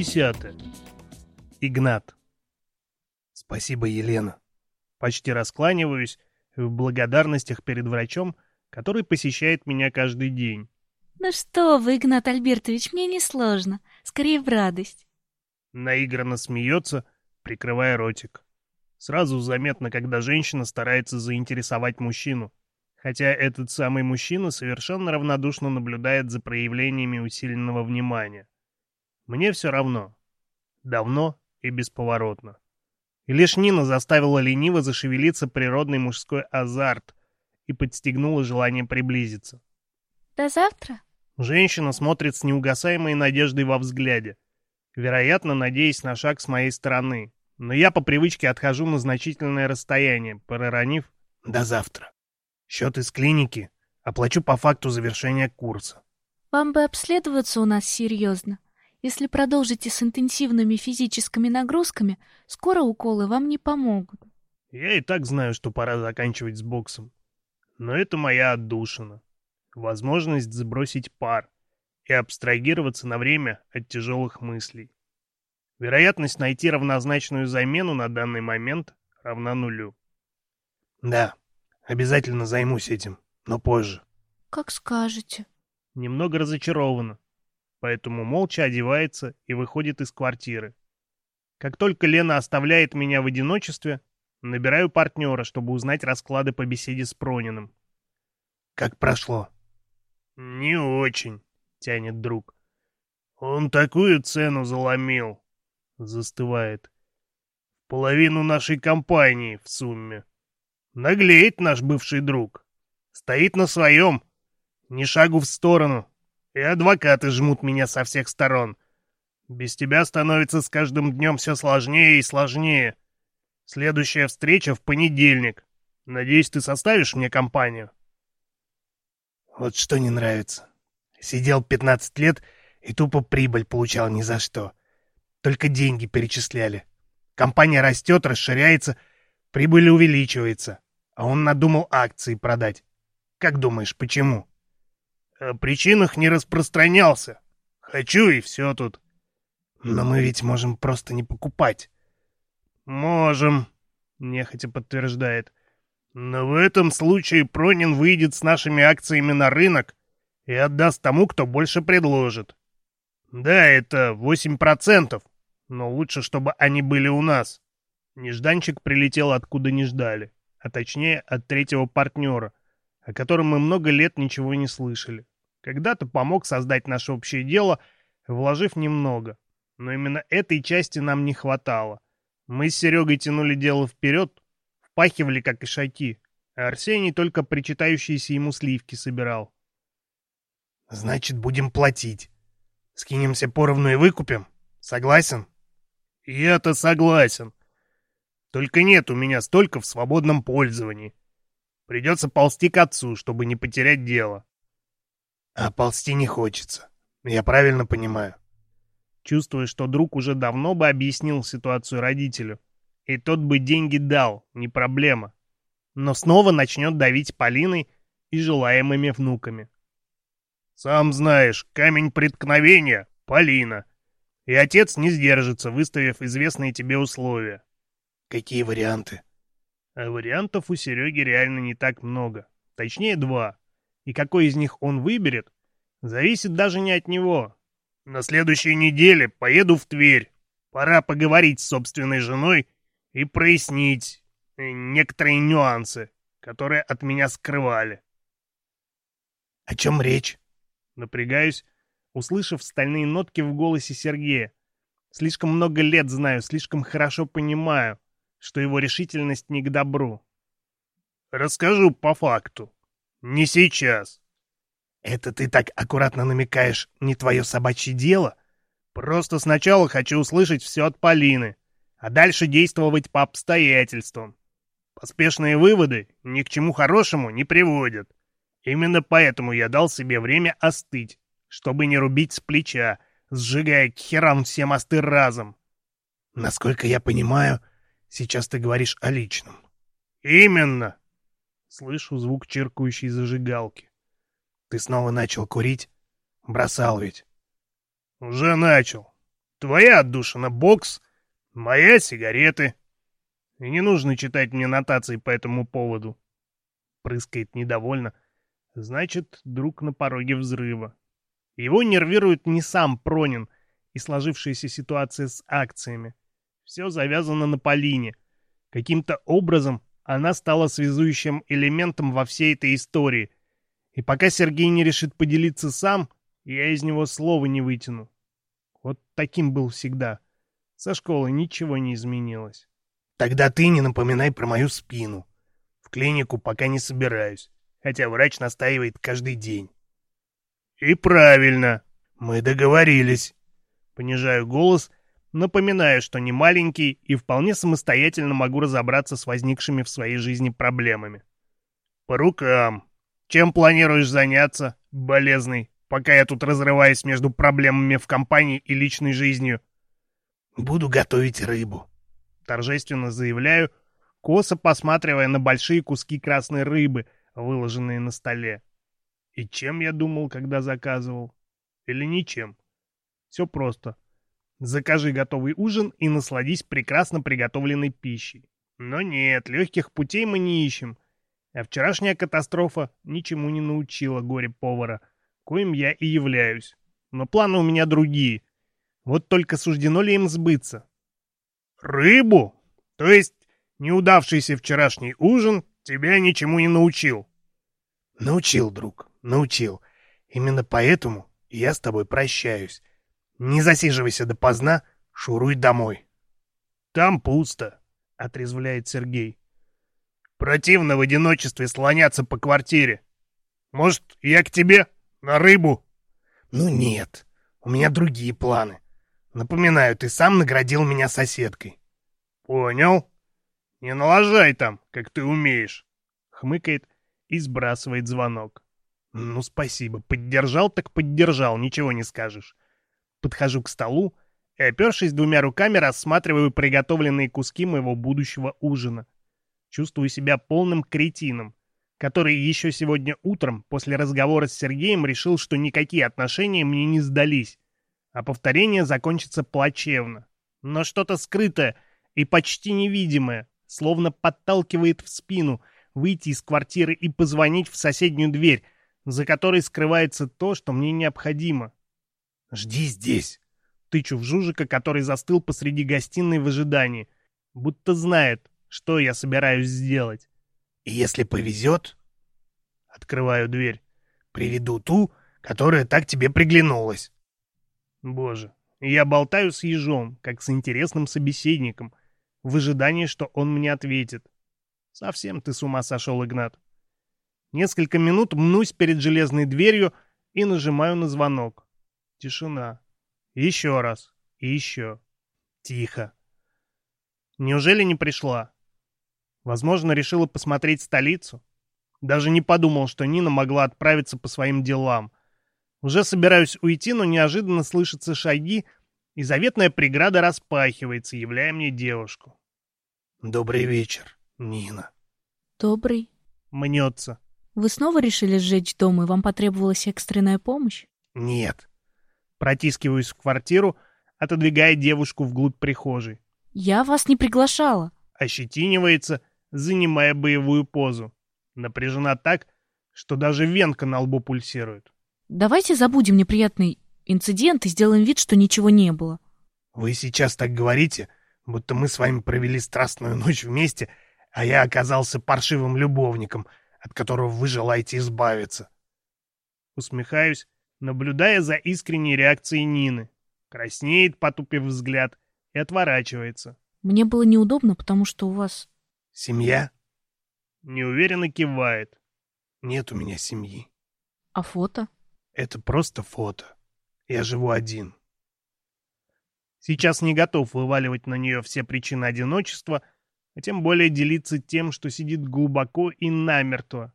десятое. Игнат. Спасибо, Елена. Почти раскланиваюсь в благодарностях перед врачом, который посещает меня каждый день. Ну что вы, Игнат Альбертович, мне не сложно. Скорее в радость. Наигранно смеется, прикрывая ротик. Сразу заметно, когда женщина старается заинтересовать мужчину. Хотя этот самый мужчина совершенно равнодушно наблюдает за проявлениями усиленного внимания. Мне все равно. Давно и бесповоротно. И лишь Нина заставила лениво зашевелиться природный мужской азарт и подстегнула желание приблизиться. До завтра. Женщина смотрит с неугасаемой надеждой во взгляде, вероятно, надеясь на шаг с моей стороны. Но я по привычке отхожу на значительное расстояние, проронив «до завтра». Счет из клиники оплачу по факту завершения курса. Вам бы обследоваться у нас серьезно. Если продолжите с интенсивными физическими нагрузками, скоро уколы вам не помогут. Я и так знаю, что пора заканчивать с боксом. Но это моя отдушина. Возможность сбросить пар и абстрагироваться на время от тяжелых мыслей. Вероятность найти равнозначную замену на данный момент равна нулю. Да, обязательно займусь этим, но позже. Как скажете. Немного разочарована поэтому молча одевается и выходит из квартиры. Как только Лена оставляет меня в одиночестве, набираю партнера, чтобы узнать расклады по беседе с Прониным. «Как прошло?» «Не очень», — тянет друг. «Он такую цену заломил», — застывает. «Половину нашей компании в сумме. Наглеет наш бывший друг. Стоит на своем. Ни шагу в сторону, и адвокаты жмут меня со всех сторон. Без тебя становится с каждым днем все сложнее и сложнее. Следующая встреча в понедельник. Надеюсь, ты составишь мне компанию?» Вот что не нравится. Сидел 15 лет и тупо прибыль получал ни за что. Только деньги перечисляли. Компания растет, расширяется, прибыль увеличивается. А он надумал акции продать. Как думаешь, почему? О причинах не распространялся. Хочу и все тут. Но мы ведь можем просто не покупать. Можем, нехотя подтверждает. Но в этом случае Пронин выйдет с нашими акциями на рынок и отдаст тому, кто больше предложит. Да, это 8%, но лучше, чтобы они были у нас. Нежданчик прилетел откуда не ждали, а точнее от третьего партнера, о котором мы много лет ничего не слышали. Когда-то помог создать наше общее дело, вложив немного. Но именно этой части нам не хватало. Мы с Серегой тянули дело вперед, впахивали как и шаки, а Арсений только причитающиеся ему сливки собирал. «Значит, будем платить. Скинемся поровну и выкупим? Согласен?» «Я-то согласен. Только нет у меня столько в свободном пользовании. Придется ползти к отцу, чтобы не потерять дело». А ползти не хочется. Я правильно понимаю. Чувствую, что друг уже давно бы объяснил ситуацию родителю. И тот бы деньги дал, не проблема. Но снова начнет давить Полиной и желаемыми внуками. Сам знаешь, камень преткновения — Полина. И отец не сдержится, выставив известные тебе условия. Какие варианты? А вариантов у Сереги реально не так много. Точнее, два и какой из них он выберет, зависит даже не от него. На следующей неделе поеду в Тверь. Пора поговорить с собственной женой и прояснить э, некоторые нюансы, которые от меня скрывали. О чем речь? Напрягаюсь, услышав стальные нотки в голосе Сергея. Слишком много лет знаю, слишком хорошо понимаю, что его решительность не к добру. Расскажу по факту. «Не сейчас». «Это ты так аккуратно намекаешь, не твое собачье дело?» «Просто сначала хочу услышать все от Полины, а дальше действовать по обстоятельствам. Поспешные выводы ни к чему хорошему не приводят. Именно поэтому я дал себе время остыть, чтобы не рубить с плеча, сжигая к херам все мосты разом. Насколько я понимаю, сейчас ты говоришь о личном. Именно. Слышу звук чиркающей зажигалки. Ты снова начал курить? Бросал ведь. Уже начал. Твоя отдушина — бокс, моя — сигареты. И не нужно читать мне нотации по этому поводу. Прыскает недовольно. Значит, друг на пороге взрыва. Его нервирует не сам Пронин и сложившаяся ситуация с акциями. Все завязано на Полине. Каким-то образом она стала связующим элементом во всей этой истории. И пока Сергей не решит поделиться сам, я из него слова не вытяну. Вот таким был всегда. Со школы ничего не изменилось. Тогда ты не напоминай про мою спину. В клинику пока не собираюсь, хотя врач настаивает каждый день. И правильно. Мы договорились. Понижаю голос Напоминаю, что не маленький и вполне самостоятельно могу разобраться с возникшими в своей жизни проблемами. По рукам. Чем планируешь заняться, болезный, пока я тут разрываюсь между проблемами в компании и личной жизнью? Буду готовить рыбу. Торжественно заявляю, косо посматривая на большие куски красной рыбы, выложенные на столе. И чем я думал, когда заказывал? Или ничем? Все просто. Закажи готовый ужин и насладись прекрасно приготовленной пищей. Но нет, легких путей мы не ищем. А вчерашняя катастрофа ничему не научила горе-повара, коим я и являюсь. Но планы у меня другие. Вот только суждено ли им сбыться? Рыбу? То есть неудавшийся вчерашний ужин тебя ничему не научил? Научил, друг, научил. Именно поэтому я с тобой прощаюсь. Не засиживайся допоздна, шуруй домой. Там пусто, отрезвляет Сергей. Противно в одиночестве слоняться по квартире. Может, я к тебе на рыбу? Ну нет, у меня другие планы. Напоминаю, ты сам наградил меня соседкой. Понял. Не налажай там, как ты умеешь. Хмыкает и сбрасывает звонок. Ну, спасибо. Поддержал так поддержал, ничего не скажешь. Подхожу к столу и, опершись двумя руками, рассматриваю приготовленные куски моего будущего ужина. Чувствую себя полным кретином, который еще сегодня утром, после разговора с Сергеем, решил, что никакие отношения мне не сдались, а повторение закончится плачевно. Но что-то скрытое и почти невидимое, словно подталкивает в спину, выйти из квартиры и позвонить в соседнюю дверь, за которой скрывается то, что мне необходимо. «Жди здесь!» Тычу в Жужика, который застыл посреди гостиной в ожидании, будто знает, что я собираюсь сделать. «И если повезет...» Открываю дверь. «Приведу ту, которая так тебе приглянулась». Боже, я болтаю с ежом, как с интересным собеседником, в ожидании, что он мне ответит. Совсем ты с ума сошел, Игнат. Несколько минут мнусь перед железной дверью и нажимаю на звонок. Тишина. Еще раз. И еще. Тихо. Неужели не пришла? Возможно, решила посмотреть столицу? Даже не подумал, что Нина могла отправиться по своим делам. Уже собираюсь уйти, но неожиданно слышатся шаги, и заветная преграда распахивается, являя мне девушку. «Добрый вечер, Нина». «Добрый». Мнется. «Вы снова решили сжечь дом, и вам потребовалась экстренная помощь?» «Нет, Протискиваюсь в квартиру, отодвигая девушку вглубь прихожей. «Я вас не приглашала!» Ощетинивается, занимая боевую позу. Напряжена так, что даже венка на лбу пульсирует. «Давайте забудем неприятный инцидент и сделаем вид, что ничего не было». «Вы сейчас так говорите, будто мы с вами провели страстную ночь вместе, а я оказался паршивым любовником, от которого вы желаете избавиться». Усмехаюсь, наблюдая за искренней реакцией Нины. Краснеет, потупив взгляд, и отворачивается. Мне было неудобно, потому что у вас... Семья? Неуверенно кивает. Нет у меня семьи. А фото? Это просто фото. Я живу один. Сейчас не готов вываливать на нее все причины одиночества, а тем более делиться тем, что сидит глубоко и намертво.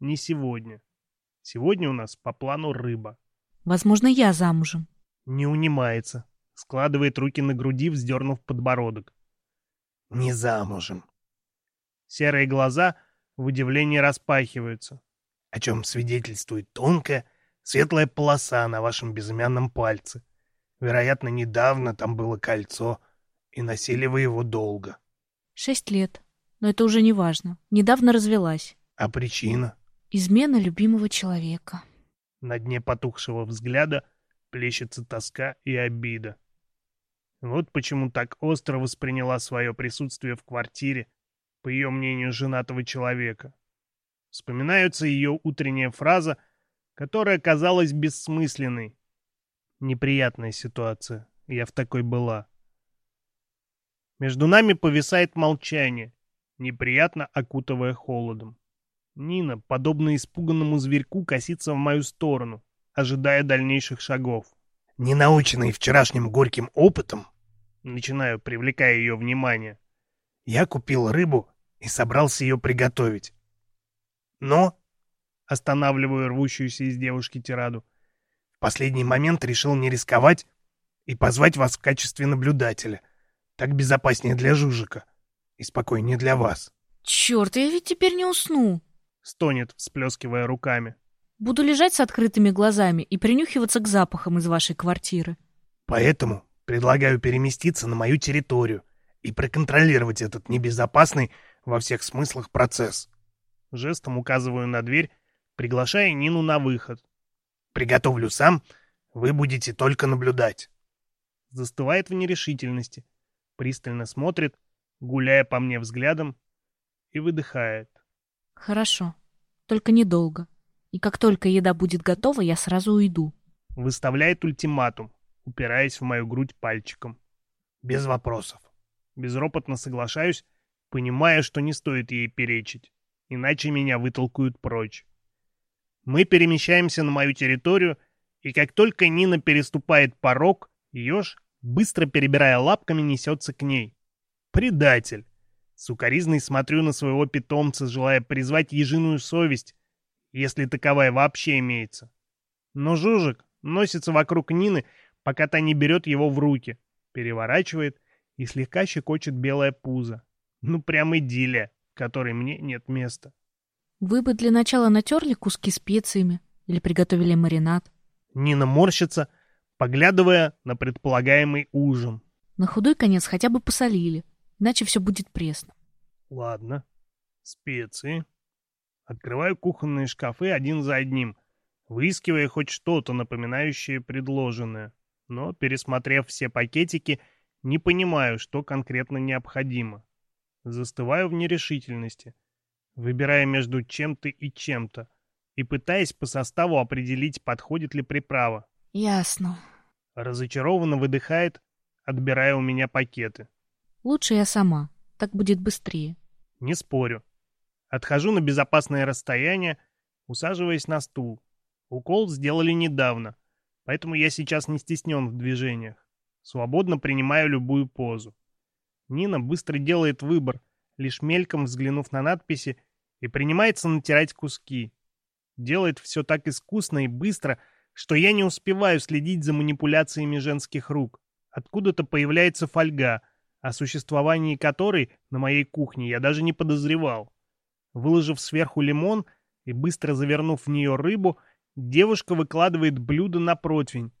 Не сегодня. Сегодня у нас по плану рыба. Возможно, я замужем. Не унимается. Складывает руки на груди, вздернув подбородок. Не замужем. Серые глаза в удивлении распахиваются. О чем свидетельствует тонкая, светлая полоса на вашем безымянном пальце. Вероятно, недавно там было кольцо, и носили вы его долго. Шесть лет. Но это уже не важно. Недавно развелась. А причина? Измена любимого человека. На дне потухшего взгляда плещется тоска и обида. Вот почему так остро восприняла свое присутствие в квартире, по ее мнению, женатого человека. Вспоминается ее утренняя фраза, которая казалась бессмысленной. Неприятная ситуация. Я в такой была. Между нами повисает молчание, неприятно окутывая холодом. Нина, подобно испуганному зверьку, косится в мою сторону, ожидая дальнейших шагов. Не наученный вчерашним горьким опытом, Начинаю, привлекая ее внимание. Я купил рыбу и собрался ее приготовить. Но, останавливаю рвущуюся из девушки тираду, в последний момент решил не рисковать и позвать вас в качестве наблюдателя. Так безопаснее для Жужика и спокойнее для вас. Черт, я ведь теперь не усну. Стонет, всплескивая руками. Буду лежать с открытыми глазами и принюхиваться к запахам из вашей квартиры. Поэтому Предлагаю переместиться на мою территорию и проконтролировать этот небезопасный во всех смыслах процесс. Жестом указываю на дверь, приглашая Нину на выход. Приготовлю сам, вы будете только наблюдать. Застывает в нерешительности, пристально смотрит, гуляя по мне взглядом, и выдыхает. Хорошо, только недолго. И как только еда будет готова, я сразу уйду. Выставляет ультиматум, упираясь в мою грудь пальчиком. Без вопросов. Безропотно соглашаюсь, понимая, что не стоит ей перечить, иначе меня вытолкают прочь. Мы перемещаемся на мою территорию, и как только Нина переступает порог, еж, быстро перебирая лапками, несется к ней. Предатель! Сукаризный смотрю на своего питомца, желая призвать ежиную совесть, если таковая вообще имеется. Но Жужик носится вокруг Нины, пока та не берет его в руки, переворачивает и слегка щекочет белое пузо. Ну, прям идиллия, которой мне нет места. Вы бы для начала натерли куски специями или приготовили маринад. Нина морщится, поглядывая на предполагаемый ужин. На худой конец хотя бы посолили, иначе все будет пресно. Ладно. Специи. Открываю кухонные шкафы один за одним, выискивая хоть что-то напоминающее предложенное но, пересмотрев все пакетики, не понимаю, что конкретно необходимо. Застываю в нерешительности, выбирая между чем-то и чем-то, и пытаясь по составу определить, подходит ли приправа. Ясно. Разочарованно выдыхает, отбирая у меня пакеты. Лучше я сама, так будет быстрее. Не спорю. Отхожу на безопасное расстояние, усаживаясь на стул. Укол сделали недавно, Поэтому я сейчас не стеснен в движениях. Свободно принимаю любую позу. Нина быстро делает выбор, лишь мельком взглянув на надписи, и принимается натирать куски. Делает все так искусно и быстро, что я не успеваю следить за манипуляциями женских рук. Откуда-то появляется фольга, о существовании которой на моей кухне я даже не подозревал. Выложив сверху лимон и быстро завернув в нее рыбу, Девушка выкладывает блюдо на противень,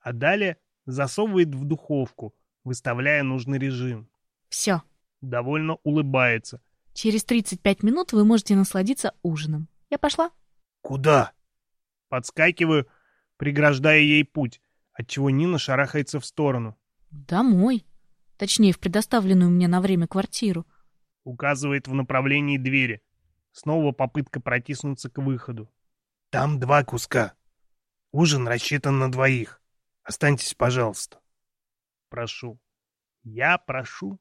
а далее засовывает в духовку, выставляя нужный режим. Все. Довольно улыбается. Через 35 минут вы можете насладиться ужином. Я пошла. Куда? Подскакиваю, преграждая ей путь, отчего Нина шарахается в сторону. Домой. Точнее, в предоставленную мне на время квартиру. Указывает в направлении двери. Снова попытка протиснуться к выходу. Там два куска. Ужин рассчитан на двоих. Останьтесь, пожалуйста. Прошу. Я прошу?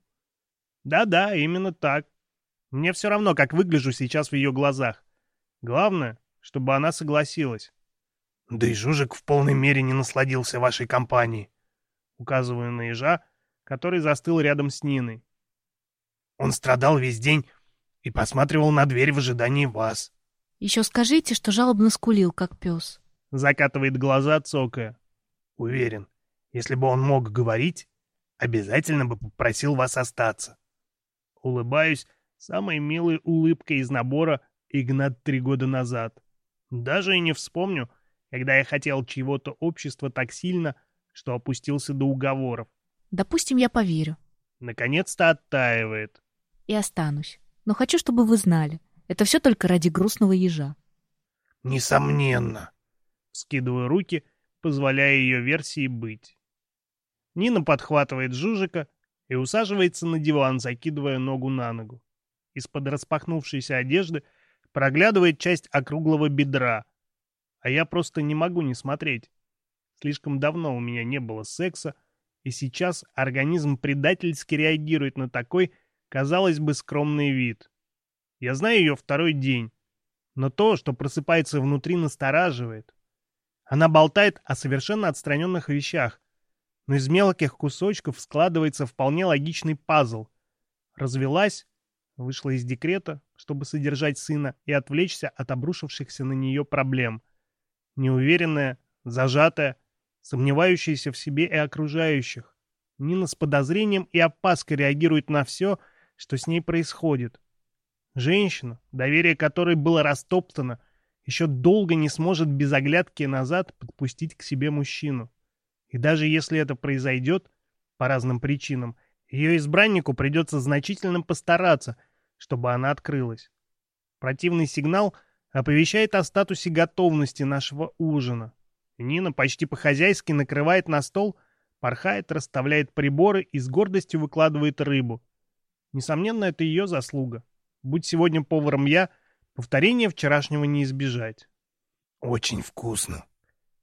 Да-да, именно так. Мне все равно, как выгляжу сейчас в ее глазах. Главное, чтобы она согласилась. Да и Жужик в полной мере не насладился вашей компанией. Указываю на ежа, который застыл рядом с Ниной. Он страдал весь день и посматривал на дверь в ожидании вас. Еще скажите, что жалобно скулил, как пес. Закатывает глаза, цокая. Уверен, если бы он мог говорить, обязательно бы попросил вас остаться. Улыбаюсь самой милой улыбкой из набора Игнат три года назад. Даже и не вспомню, когда я хотел чего-то общества так сильно, что опустился до уговоров. Допустим, я поверю. Наконец-то оттаивает. И останусь. Но хочу, чтобы вы знали. Это все только ради грустного ежа. Несомненно. Скидываю руки, позволяя ее версии быть. Нина подхватывает Жужика и усаживается на диван, закидывая ногу на ногу. Из-под распахнувшейся одежды проглядывает часть округлого бедра, а я просто не могу не смотреть. Слишком давно у меня не было секса, и сейчас организм предательски реагирует на такой, казалось бы, скромный вид. Я знаю ее второй день, но то, что просыпается внутри, настораживает. Она болтает о совершенно отстраненных вещах, но из мелких кусочков складывается вполне логичный пазл. Развелась, вышла из декрета, чтобы содержать сына и отвлечься от обрушившихся на нее проблем. Неуверенная, зажатая, сомневающаяся в себе и окружающих. Нина с подозрением и опаской реагирует на все, что с ней происходит. Женщина, доверие которой было растоптано, еще долго не сможет без оглядки назад подпустить к себе мужчину. И даже если это произойдет, по разным причинам, ее избраннику придется значительно постараться, чтобы она открылась. Противный сигнал оповещает о статусе готовности нашего ужина. Нина почти по-хозяйски накрывает на стол, порхает, расставляет приборы и с гордостью выкладывает рыбу. Несомненно, это ее заслуга. Будь сегодня поваром я, повторения вчерашнего не избежать. Очень вкусно.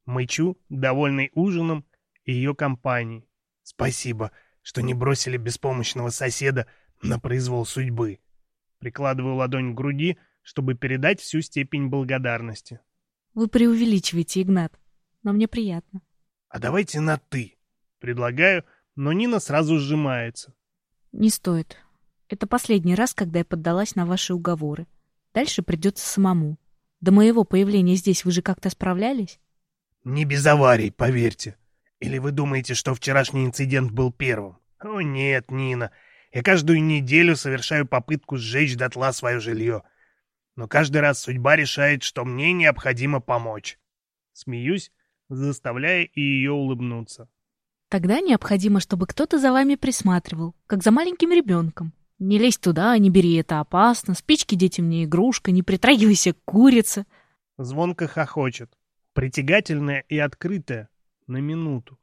Мычу, довольный ужином и ее компанией. Спасибо, что не бросили беспомощного соседа на произвол судьбы. Прикладываю ладонь к груди, чтобы передать всю степень благодарности. Вы преувеличиваете, Игнат но мне приятно. А давайте на «ты». Предлагаю, но Нина сразу сжимается. Не стоит. Это последний раз, когда я поддалась на ваши уговоры. Дальше придется самому. До моего появления здесь вы же как-то справлялись? Не без аварий, поверьте. Или вы думаете, что вчерашний инцидент был первым? О нет, Нина. Я каждую неделю совершаю попытку сжечь дотла свое жилье. Но каждый раз судьба решает, что мне необходимо помочь. Смеюсь, заставляя и ее улыбнуться. Тогда необходимо, чтобы кто-то за вами присматривал, как за маленьким ребенком. Не лезь туда, не бери, это опасно. Спички детям не игрушка, не притрагивайся к курице. Звонко хохочет, притягательная и открытая, на минуту.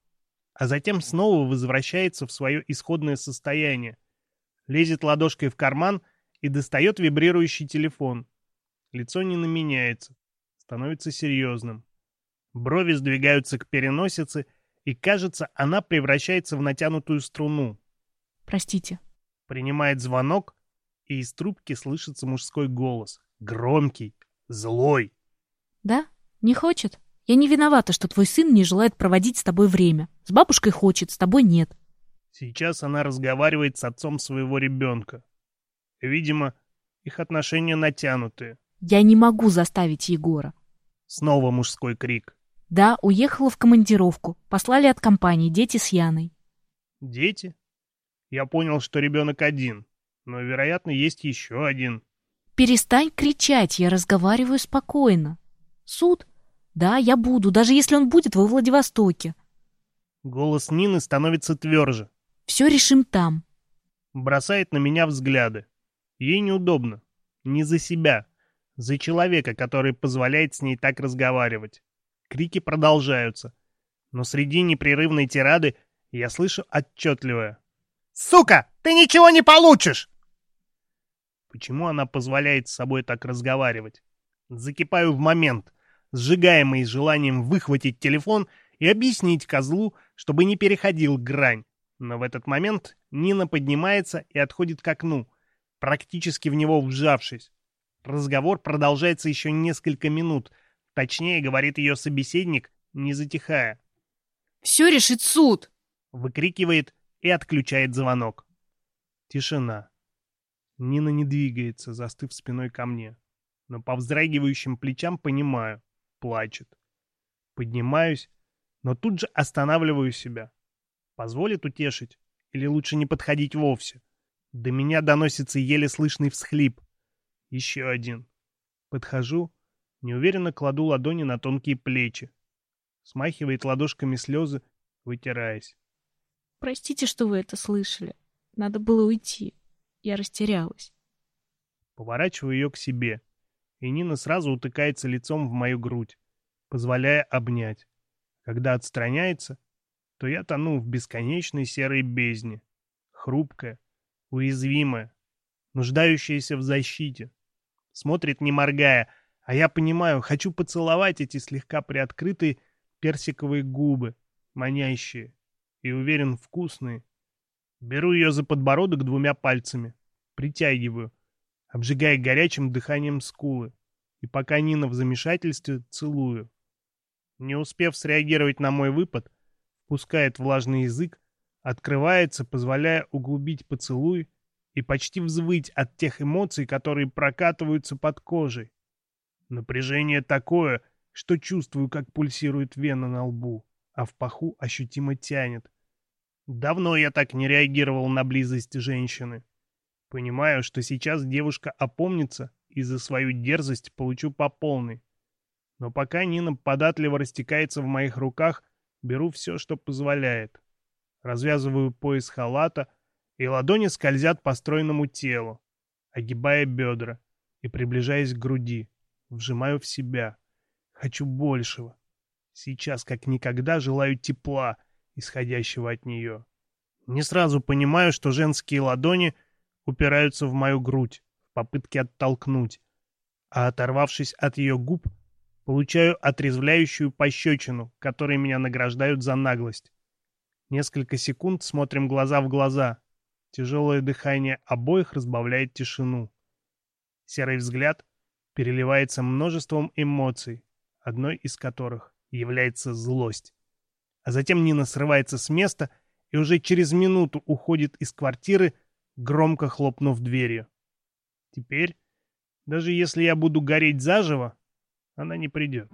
А затем снова возвращается в свое исходное состояние. Лезет ладошкой в карман и достает вибрирующий телефон. Лицо не наменяется, становится серьезным. Брови сдвигаются к переносице, и, кажется, она превращается в натянутую струну. «Простите». Принимает звонок, и из трубки слышится мужской голос. Громкий, злой. «Да? Не хочет? Я не виновата, что твой сын не желает проводить с тобой время. С бабушкой хочет, с тобой нет». Сейчас она разговаривает с отцом своего ребенка. Видимо, их отношения натянутые. «Я не могу заставить Егора». Снова мужской крик. Да, уехала в командировку. Послали от компании, дети с Яной. Дети? Я понял, что ребенок один, но, вероятно, есть еще один. Перестань кричать, я разговариваю спокойно. Суд? Да, я буду, даже если он будет во Владивостоке. Голос Нины становится тверже. Все решим там. Бросает на меня взгляды. Ей неудобно. Не за себя. За человека, который позволяет с ней так разговаривать. Крики продолжаются. Но среди непрерывной тирады я слышу отчетливое. «Сука, ты ничего не получишь!» Почему она позволяет с собой так разговаривать? Закипаю в момент, сжигаемый желанием выхватить телефон и объяснить козлу, чтобы не переходил грань. Но в этот момент Нина поднимается и отходит к окну, практически в него вжавшись. Разговор продолжается еще несколько минут — Точнее, говорит ее собеседник, не затихая. «Все решит суд!» Выкрикивает и отключает звонок. Тишина. Нина не двигается, застыв спиной ко мне. Но по вздрагивающим плечам понимаю. Плачет. Поднимаюсь, но тут же останавливаю себя. Позволит утешить? Или лучше не подходить вовсе? До меня доносится еле слышный всхлип. Еще один. Подхожу Неуверенно кладу ладони на тонкие плечи. Смахивает ладошками слезы, вытираясь. Простите, что вы это слышали. Надо было уйти. Я растерялась. Поворачиваю ее к себе, и Нина сразу утыкается лицом в мою грудь, позволяя обнять. Когда отстраняется, то я тону в бесконечной серой бездне, хрупкая, уязвимая, нуждающаяся в защите. Смотрит не моргая, а я понимаю, хочу поцеловать эти слегка приоткрытые персиковые губы, манящие и, уверен, вкусные. Беру ее за подбородок двумя пальцами, притягиваю, обжигая горячим дыханием скулы, и пока Нина в замешательстве, целую. Не успев среагировать на мой выпад, впускает влажный язык, открывается, позволяя углубить поцелуй и почти взвыть от тех эмоций, которые прокатываются под кожей. Напряжение такое, что чувствую, как пульсирует вена на лбу, а в паху ощутимо тянет. Давно я так не реагировал на близость женщины. Понимаю, что сейчас девушка опомнится и за свою дерзость получу по полной. Но пока Нина податливо растекается в моих руках, беру все, что позволяет. Развязываю пояс халата, и ладони скользят по стройному телу, огибая бедра и приближаясь к груди. Вжимаю в себя. Хочу большего. Сейчас, как никогда, желаю тепла, исходящего от нее. Не сразу понимаю, что женские ладони упираются в мою грудь в попытке оттолкнуть, а оторвавшись от ее губ, получаю отрезвляющую пощечину, которой меня награждают за наглость. Несколько секунд смотрим глаза в глаза. Тяжелое дыхание обоих разбавляет тишину. Серый взгляд переливается множеством эмоций, одной из которых является злость. А затем Нина срывается с места и уже через минуту уходит из квартиры, громко хлопнув дверью. Теперь, даже если я буду гореть заживо, она не придет.